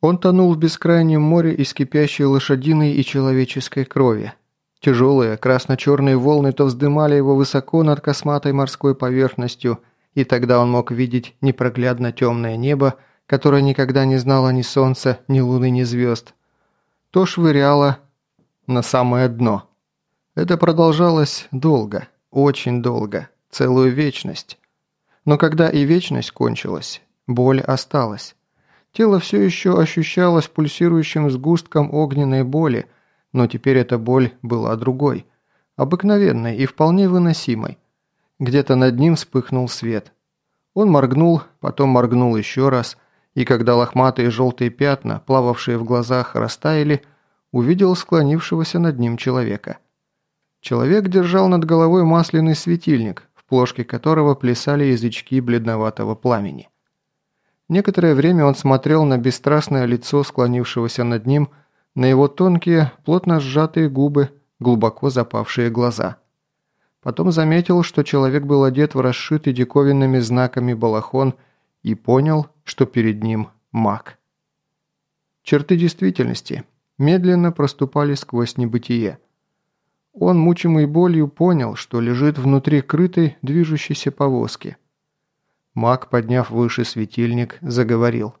Он тонул в бескрайнем море из кипящей лошадиной и человеческой крови. Тяжелые красно-черные волны то вздымали его высоко над косматой морской поверхностью, и тогда он мог видеть непроглядно темное небо, которое никогда не знало ни солнца, ни луны, ни звезд. То швыряло на самое дно. Это продолжалось долго, очень долго, целую вечность. Но когда и вечность кончилась, боль осталась. Тело все еще ощущалось пульсирующим сгустком огненной боли, но теперь эта боль была другой, обыкновенной и вполне выносимой. Где-то над ним вспыхнул свет. Он моргнул, потом моргнул еще раз, и когда лохматые желтые пятна, плававшие в глазах, растаяли, увидел склонившегося над ним человека. Человек держал над головой масляный светильник, в плошке которого плясали язычки бледноватого пламени. Некоторое время он смотрел на бесстрастное лицо склонившегося над ним, на его тонкие, плотно сжатые губы, глубоко запавшие глаза. Потом заметил, что человек был одет в расшитый диковинными знаками балахон и понял, что перед ним маг. Черты действительности медленно проступали сквозь небытие. Он, мучимый болью, понял, что лежит внутри крытой, движущейся повозки – Маг, подняв выше светильник, заговорил.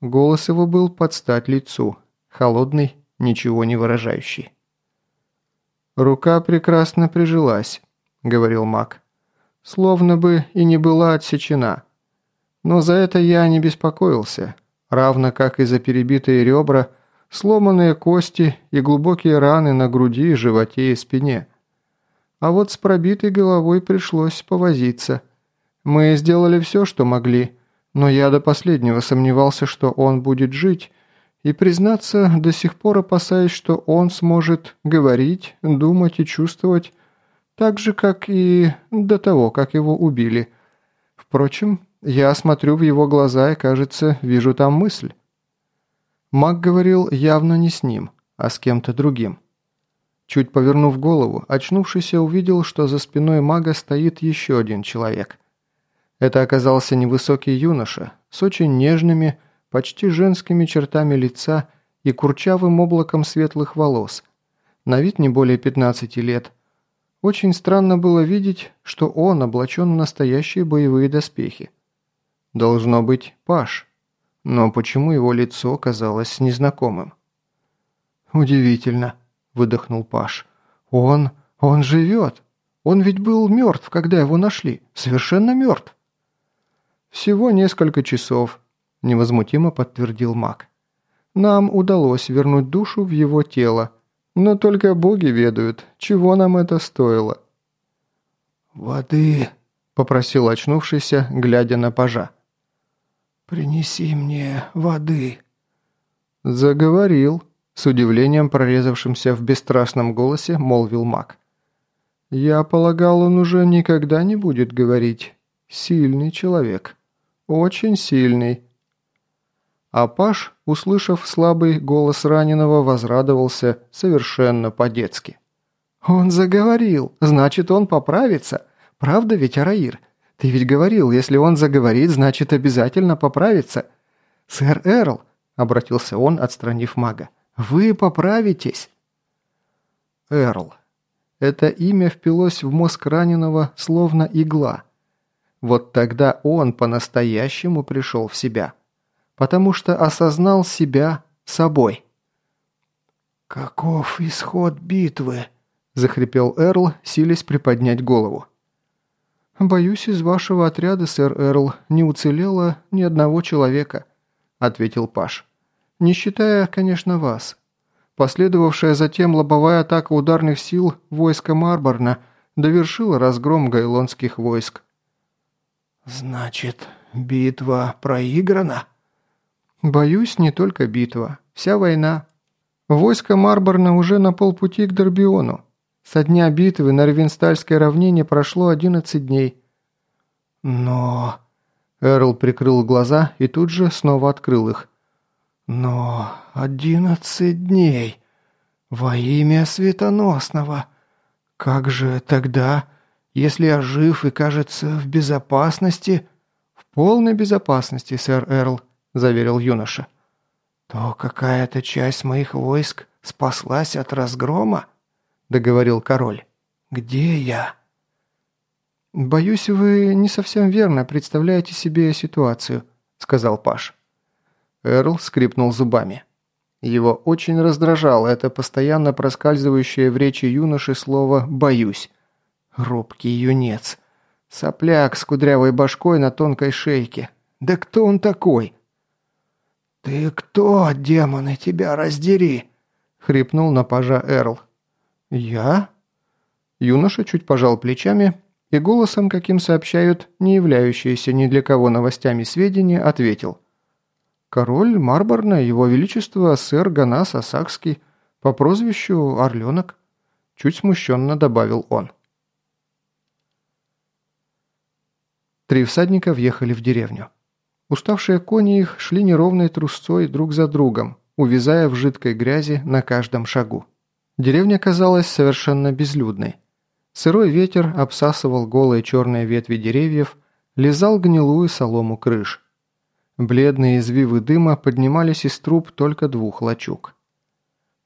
Голос его был под стать лицу, холодный, ничего не выражающий. «Рука прекрасно прижилась», — говорил маг. «Словно бы и не была отсечена. Но за это я не беспокоился, равно как и за перебитые ребра, сломанные кости и глубокие раны на груди, животе и спине. А вот с пробитой головой пришлось повозиться». Мы сделали все, что могли, но я до последнего сомневался, что он будет жить, и, признаться, до сих пор опасаюсь, что он сможет говорить, думать и чувствовать так же, как и до того, как его убили. Впрочем, я смотрю в его глаза и, кажется, вижу там мысль. Маг говорил явно не с ним, а с кем-то другим. Чуть повернув голову, очнувшийся увидел, что за спиной мага стоит еще один человек. Это оказался невысокий юноша с очень нежными, почти женскими чертами лица и курчавым облаком светлых волос, на вид не более 15 лет. Очень странно было видеть, что он облачен в настоящие боевые доспехи. Должно быть Паш, но почему его лицо казалось незнакомым? «Удивительно», – выдохнул Паш. «Он... он живет! Он ведь был мертв, когда его нашли, совершенно мертв!» «Всего несколько часов», – невозмутимо подтвердил маг. «Нам удалось вернуть душу в его тело, но только боги ведают, чего нам это стоило». «Воды», – попросил очнувшийся, глядя на пажа. «Принеси мне воды». «Заговорил», – с удивлением прорезавшимся в бесстрастном голосе молвил маг. «Я полагал, он уже никогда не будет говорить. Сильный человек». Очень сильный». А Паш, услышав слабый голос раненого, возрадовался совершенно по-детски. «Он заговорил, значит, он поправится. Правда ведь, Араир? Ты ведь говорил, если он заговорит, значит, обязательно поправится. Сэр Эрл», — обратился он, отстранив мага, — «вы поправитесь». Эрл. Это имя впилось в мозг раненого, словно игла — вот тогда он по-настоящему пришел в себя. Потому что осознал себя собой. «Каков исход битвы?» – захрипел Эрл, силясь приподнять голову. «Боюсь, из вашего отряда, сэр Эрл, не уцелело ни одного человека», – ответил Паш. «Не считая, конечно, вас. Последовавшая затем лобовая атака ударных сил войска Марборна довершила разгром гайлонских войск. «Значит, битва проиграна?» «Боюсь, не только битва. Вся война. Войско Марборна уже на полпути к Дорбиону. Со дня битвы на Рвенстальской равнине прошло 11 дней». «Но...» Эрл прикрыл глаза и тут же снова открыл их. «Но одиннадцать дней! Во имя Светоносного! Как же тогда...» Если я жив и, кажется, в безопасности...» «В полной безопасности, сэр Эрл», – заверил юноша. то какая-то часть моих войск спаслась от разгрома?» – договорил король. «Где я?» «Боюсь, вы не совсем верно представляете себе ситуацию», – сказал Паш. Эрл скрипнул зубами. Его очень раздражало это постоянно проскальзывающее в речи юноши слово «боюсь». Робкий юнец. Сопляк с кудрявой башкой на тонкой шейке. Да кто он такой? «Ты кто, демоны, тебя раздери?» — хрипнул на пажа Эрл. «Я?» Юноша чуть пожал плечами и голосом, каким сообщают не являющиеся ни для кого новостями сведения, ответил – Король Марборна, его величество сэр Ганас Асакский, по прозвищу Орленок. Чуть смущенно добавил он. Три всадника въехали в деревню. Уставшие кони их шли неровной трусцой друг за другом, увязая в жидкой грязи на каждом шагу. Деревня казалась совершенно безлюдной. Сырой ветер обсасывал голые черные ветви деревьев, лизал гнилую солому крыш. Бледные извивы дыма поднимались из труб только двух лачуг.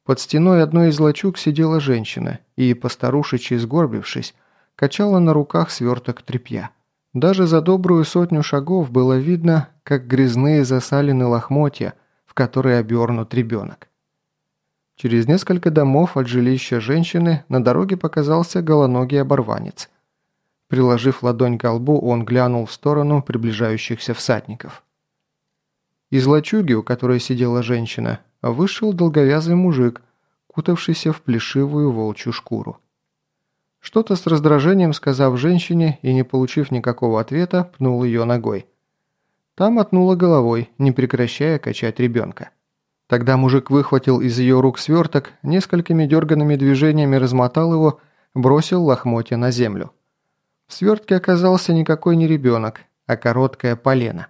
Под стеной одной из лачуг сидела женщина и, постарушечи сгорбившись, качала на руках сверток тряпья. Даже за добрую сотню шагов было видно, как грязные засалены лохмотья, в которые обернут ребенок. Через несколько домов от жилища женщины на дороге показался голоногий оборванец. Приложив ладонь к лбу, он глянул в сторону приближающихся всадников. Из лачуги, у которой сидела женщина, вышел долговязый мужик, кутавшийся в плешивую волчью шкуру. Что-то с раздражением сказав женщине и не получив никакого ответа, пнул ее ногой. Та мотнула головой, не прекращая качать ребенка. Тогда мужик выхватил из ее рук сверток, несколькими дерганными движениями размотал его, бросил лохмотья на землю. В свертке оказался никакой не ребенок, а короткое полено.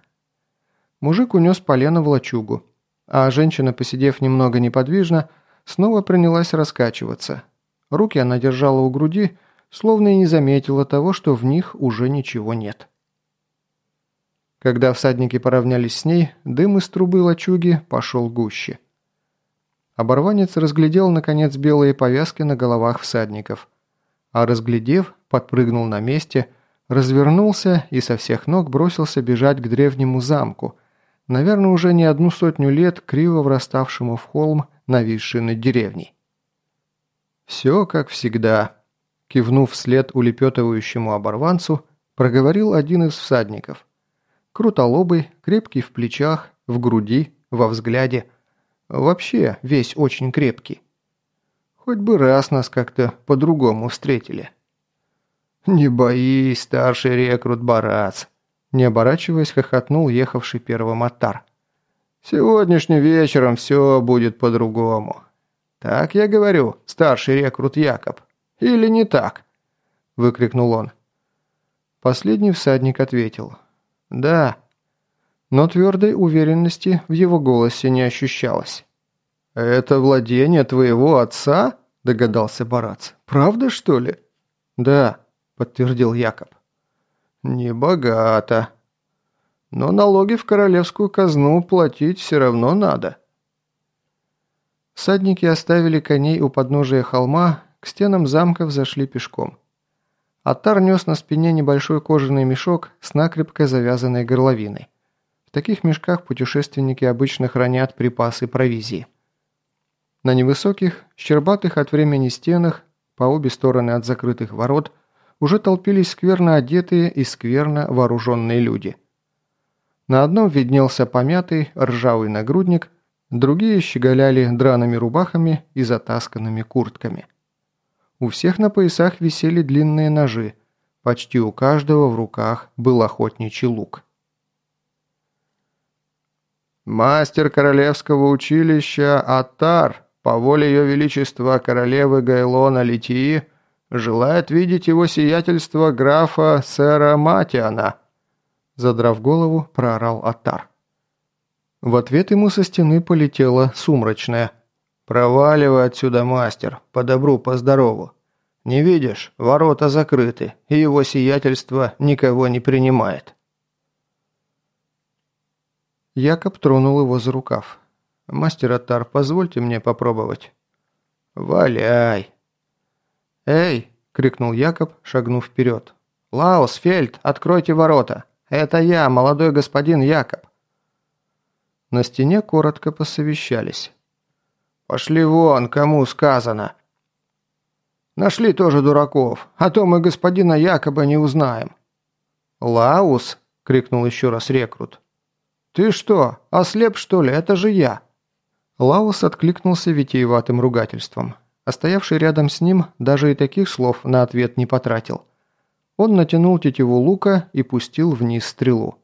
Мужик унес полено в лачугу, а женщина, посидев немного неподвижно, снова принялась раскачиваться. Руки она держала у груди, словно и не заметила того, что в них уже ничего нет. Когда всадники поравнялись с ней, дым из трубы лачуги пошел гуще. Оборванец разглядел, наконец, белые повязки на головах всадников. А разглядев, подпрыгнул на месте, развернулся и со всех ног бросился бежать к древнему замку – наверное, уже не одну сотню лет криво враставшему в холм, нависший над деревней. «Все как всегда», – кивнув вслед улепетывающему оборванцу, проговорил один из всадников. Крутолобый, крепкий в плечах, в груди, во взгляде. Вообще весь очень крепкий. Хоть бы раз нас как-то по-другому встретили. «Не боись, старший рекрут Барац», не оборачиваясь, хохотнул ехавший первым Атар. «Сегодняшним вечером все будет по-другому. Так я говорю, старший рекрут Якоб. Или не так?» Выкрикнул он. Последний всадник ответил. «Да». Но твердой уверенности в его голосе не ощущалось. «Это владение твоего отца?» – догадался Барац. «Правда, что ли?» «Да», – подтвердил Якоб. «Небогато. Но налоги в королевскую казну платить все равно надо». Садники оставили коней у подножия холма, к стенам замков зашли пешком. Атар нес на спине небольшой кожаный мешок с накрепко завязанной горловиной. В таких мешках путешественники обычно хранят припасы провизии. На невысоких, щербатых от времени стенах, по обе стороны от закрытых ворот – уже толпились скверно одетые и скверно вооруженные люди. На одном виднелся помятый ржавый нагрудник, другие щеголяли драными рубахами и затасканными куртками. У всех на поясах висели длинные ножи, почти у каждого в руках был охотничий лук. «Мастер королевского училища Атар, по воле ее величества королевы Гайлона Литии, Желает видеть его сиятельство графа сэра Матиана!» Задрав голову, проорал Атар. В ответ ему со стены полетела сумрачная. «Проваливай отсюда, мастер, по добру, по здорову. Не видишь, ворота закрыты, и его сиятельство никого не принимает». Якоб тронул его за рукав. «Мастер Атар, позвольте мне попробовать». «Валяй!» «Эй!» – крикнул Якоб, шагнув вперед. «Лаус, Фельд, откройте ворота! Это я, молодой господин Якоб!» На стене коротко посовещались. «Пошли вон, кому сказано!» «Нашли тоже дураков, а то мы господина Якоба не узнаем». «Лаус!» – крикнул еще раз рекрут. «Ты что, ослеп что ли? Это же я!» Лаус откликнулся витиеватым ругательством. А стоявший рядом с ним даже и таких слов на ответ не потратил. Он натянул тетиву лука и пустил вниз стрелу.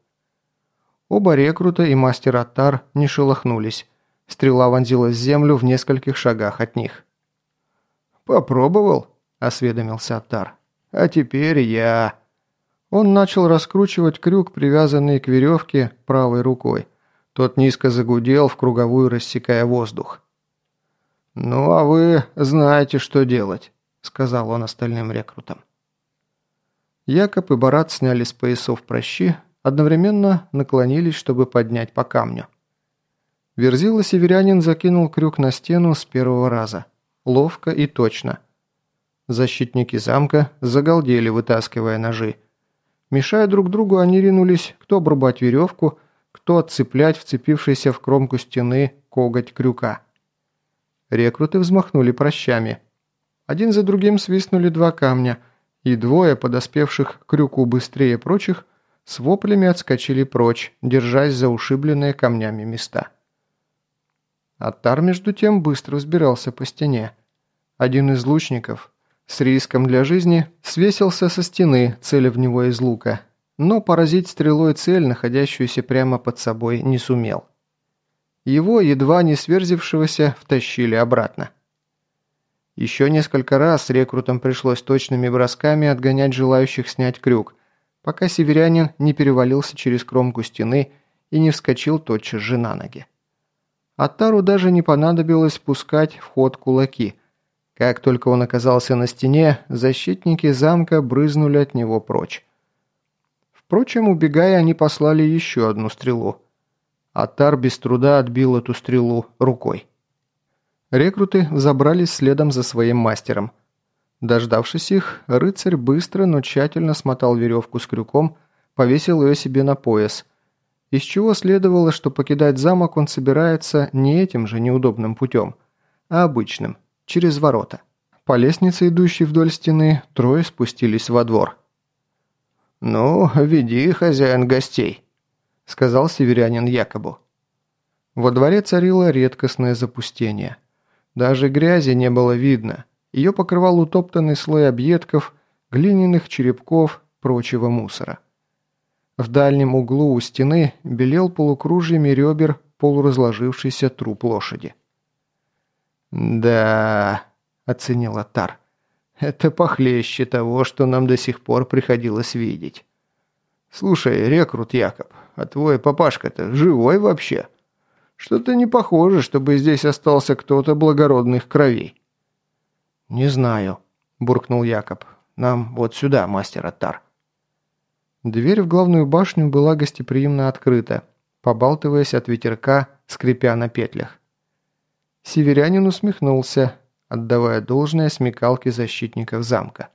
Оба рекрута и мастер Аттар не шелохнулись. Стрела вонзилась в землю в нескольких шагах от них. «Попробовал?» – осведомился Аттар. «А теперь я...» Он начал раскручивать крюк, привязанный к веревке, правой рукой. Тот низко загудел, в круговую рассекая воздух. «Ну, а вы знаете, что делать», – сказал он остальным рекрутам. Якоб и Барат сняли с поясов прощи, одновременно наклонились, чтобы поднять по камню. Верзила северянин закинул крюк на стену с первого раза. Ловко и точно. Защитники замка загалдели, вытаскивая ножи. Мешая друг другу, они ринулись кто обрубать веревку, кто отцеплять вцепившийся в кромку стены коготь крюка. Рекруты взмахнули прощами. Один за другим свистнули два камня, и двое, подоспевших крюку быстрее прочих, с воплями отскочили прочь, держась за ушибленные камнями места. Аттар, между тем, быстро взбирался по стене. Один из лучников, с риском для жизни, свесился со стены, целя в него из лука, но поразить стрелой цель, находящуюся прямо под собой, не сумел. Его, едва не сверзившегося, втащили обратно. Еще несколько раз рекрутам пришлось точными бросками отгонять желающих снять крюк, пока северянин не перевалился через кромку стены и не вскочил тотчас же на ноги. Аттару даже не понадобилось пускать в ход кулаки. Как только он оказался на стене, защитники замка брызнули от него прочь. Впрочем, убегая, они послали еще одну стрелу – Атар без труда отбил эту стрелу рукой. Рекруты забрались следом за своим мастером. Дождавшись их, рыцарь быстро, но тщательно смотал веревку с крюком, повесил ее себе на пояс, из чего следовало, что покидать замок он собирается не этим же неудобным путем, а обычным, через ворота. По лестнице, идущей вдоль стены, трое спустились во двор. «Ну, веди, хозяин гостей», сказал северянин Якобу. Во дворе царило редкостное запустение. Даже грязи не было видно. Ее покрывал утоптанный слой объедков, глиняных черепков, прочего мусора. В дальнем углу у стены белел полукружьями ребер полуразложившийся труп лошади. «Да», — оценил Атар, — «это похлеще того, что нам до сих пор приходилось видеть». «Слушай, рекрут Якоб, а твой папашка-то живой вообще? Что-то не похоже, чтобы здесь остался кто-то благородных кровей». «Не знаю», – буркнул Якоб. «Нам вот сюда, мастер Аттар». Дверь в главную башню была гостеприимно открыта, побалтываясь от ветерка, скрипя на петлях. Северянин усмехнулся, отдавая должное смекалке защитников замка.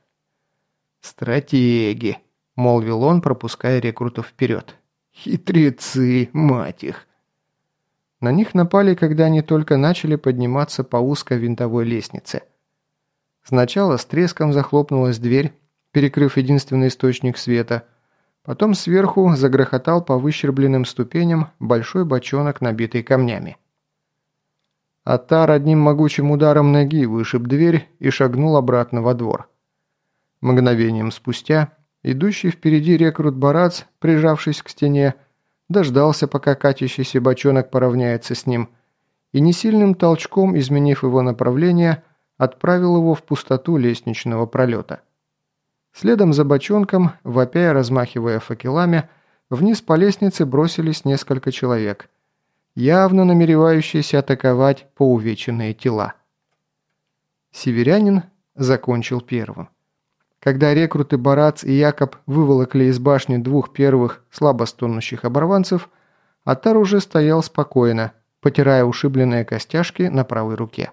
«Стратеги!» – молвил он, пропуская рекрутов вперед. Хитрецы, мать их. На них напали, когда они только начали подниматься по узкой винтовой лестнице. Сначала с треском захлопнулась дверь, перекрыв единственный источник света. Потом сверху загрохотал по выщербленным ступеням большой бочонок, набитый камнями. Атар одним могучим ударом ноги вышиб дверь и шагнул обратно во двор. Мгновением спустя Идущий впереди рекрут Барац, прижавшись к стене, дождался, пока катящийся бочонок поравняется с ним, и несильным толчком, изменив его направление, отправил его в пустоту лестничного пролета. Следом за бочонком, вопя размахивая факелами, вниз по лестнице бросились несколько человек, явно намеревающиеся атаковать поувеченные тела. Северянин закончил первым. Когда рекруты Барац и Якоб выволокли из башни двух первых слабо стонущих оборванцев, Атар уже стоял спокойно, потирая ушибленные костяшки на правой руке.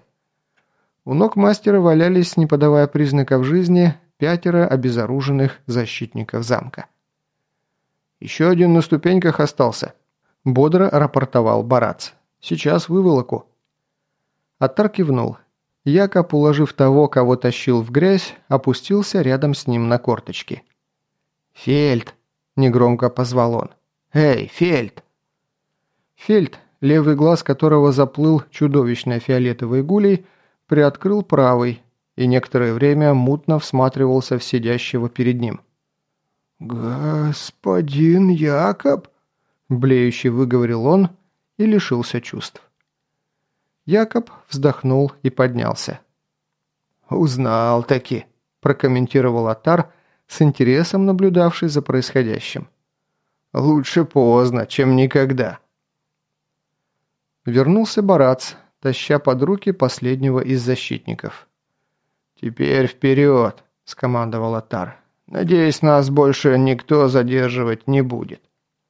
У ног мастера валялись, не подавая признаков жизни, пятеро обезоруженных защитников замка. «Еще один на ступеньках остался», – бодро рапортовал Барац. «Сейчас выволоку». Аттар кивнул. Якоб, уложив того, кого тащил в грязь, опустился рядом с ним на корточки. «Фельд!» – негромко позвал он. «Эй, Фельд!» Фельд, левый глаз которого заплыл чудовищной фиолетовой гулей, приоткрыл правый и некоторое время мутно всматривался в сидящего перед ним. «Господин Якоб?» – блеюще выговорил он и лишился чувств. Якоб вздохнул и поднялся. «Узнал-таки», – прокомментировал Атар, с интересом наблюдавший за происходящим. «Лучше поздно, чем никогда». Вернулся Барац, таща под руки последнего из защитников. «Теперь вперед!» – скомандовал Атар. «Надеюсь, нас больше никто задерживать не будет».